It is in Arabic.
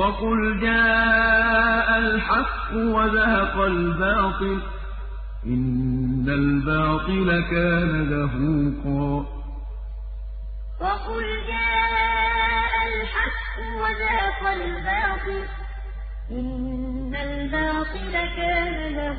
وَقُلْ جَاءَ الْحَقُّ وَزَهَقَ الْبَاطِلُ ۚ إِنَّ الْبَاطِلَ كَانَ زَهُوقًا. وَقُلْ جَاءَ الْحَقُّ وَزَهَقَ الْبَاطِلُ ۚ إِنَّ الْبَاطِلَ كَانَ زَهُوقًا